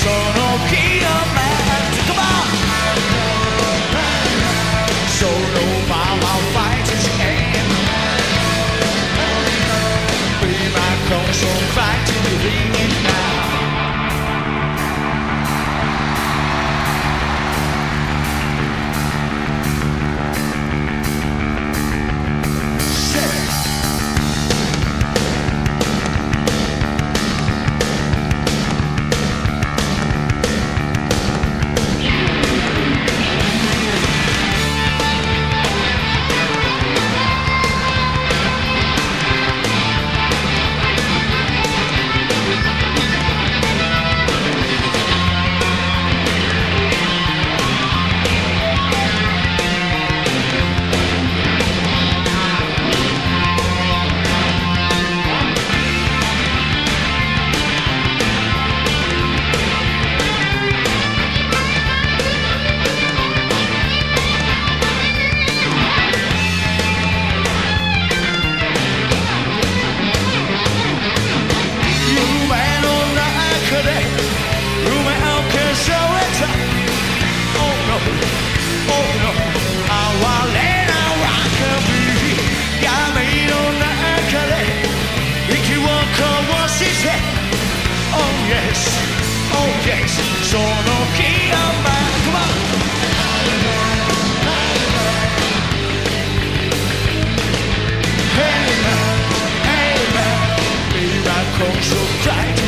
sono she's here. Oh yes, oh yes. その気がまくまく。Hey man, hey man, baby, I'm so bright.